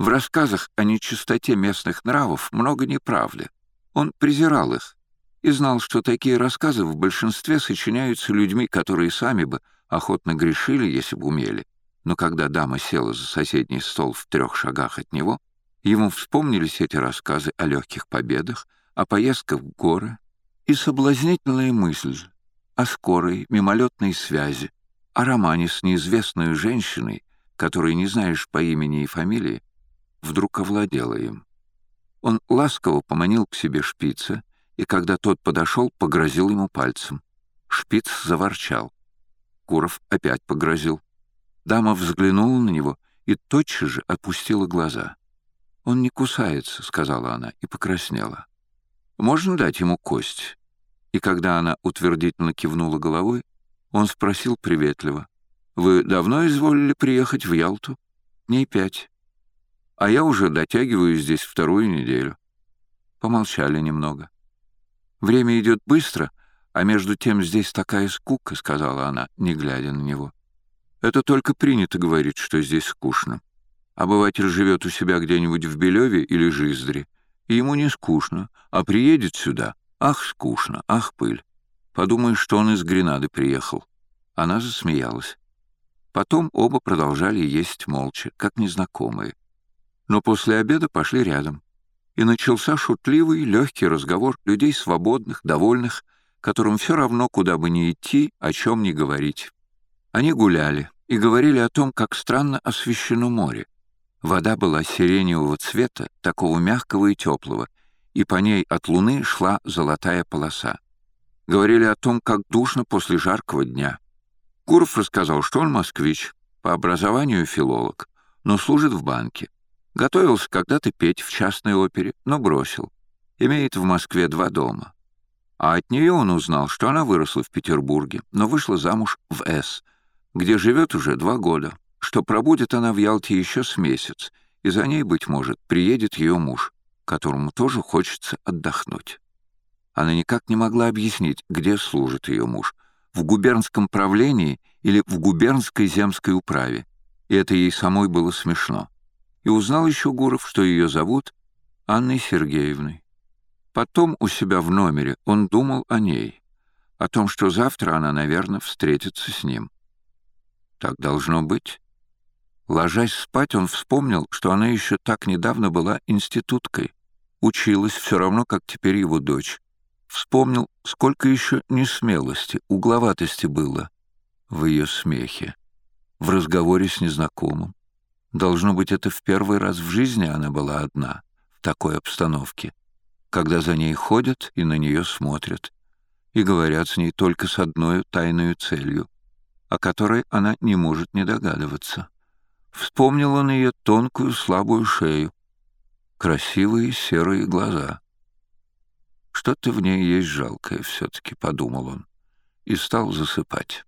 В рассказах о нечистоте местных нравов много неправды. Он презирал их и знал, что такие рассказы в большинстве сочиняются людьми, которые сами бы охотно грешили, если бы умели. Но когда дама села за соседний стол в трех шагах от него, ему вспомнились эти рассказы о легких победах, о поездках в горы и соблазнительная мысль о скорой мимолетной связи, о романе с неизвестной женщиной, которой не знаешь по имени и фамилии, вдруг овладела им. Он ласково поманил к себе шпица, и когда тот подошел, погрозил ему пальцем. Шпиц заворчал. Куров опять погрозил. Дама взглянула на него и тотчас же опустила глаза. «Он не кусается», — сказала она и покраснела. «Можно дать ему кость?» И когда она утвердительно кивнула головой, он спросил приветливо. «Вы давно изволили приехать в Ялту?» «Дней пять. А я уже дотягиваю здесь вторую неделю». Помолчали немного. «Время идет быстро, а между тем здесь такая скука», — сказала она, не глядя на него. «Это только принято говорить, что здесь скучно. Обыватель живет у себя где-нибудь в Белеве или Жиздре, и ему не скучно, а приедет сюда. Ах, скучно, ах, пыль. Подумаешь, что он из Гренады приехал». Она засмеялась. Потом оба продолжали есть молча, как незнакомые. Но после обеда пошли рядом и начался шутливый, легкий разговор людей свободных, довольных, которым все равно, куда бы ни идти, о чем ни говорить. Они гуляли и говорили о том, как странно освещено море. Вода была сиреневого цвета, такого мягкого и теплого, и по ней от луны шла золотая полоса. Говорили о том, как душно после жаркого дня. Куров рассказал, что он москвич, по образованию филолог, но служит в банке. Готовился когда-то петь в частной опере, но бросил. Имеет в Москве два дома. А от нее он узнал, что она выросла в Петербурге, но вышла замуж в С, где живет уже два года, что пробудет она в Ялте еще с месяц, и за ней, быть может, приедет ее муж, которому тоже хочется отдохнуть. Она никак не могла объяснить, где служит ее муж — в губернском правлении или в губернской земской управе, и это ей самой было смешно и узнал еще Гуров, что ее зовут Анной Сергеевной. Потом у себя в номере он думал о ней, о том, что завтра она, наверное, встретится с ним. Так должно быть. Ложась спать, он вспомнил, что она еще так недавно была институткой, училась все равно, как теперь его дочь. Вспомнил, сколько еще несмелости, угловатости было в ее смехе, в разговоре с незнакомым. Должно быть, это в первый раз в жизни она была одна, в такой обстановке, когда за ней ходят и на нее смотрят, и говорят с ней только с одной тайной целью, о которой она не может не догадываться. Вспомнил он ее тонкую слабую шею, красивые серые глаза. Что-то в ней есть жалкое все-таки, подумал он, и стал засыпать.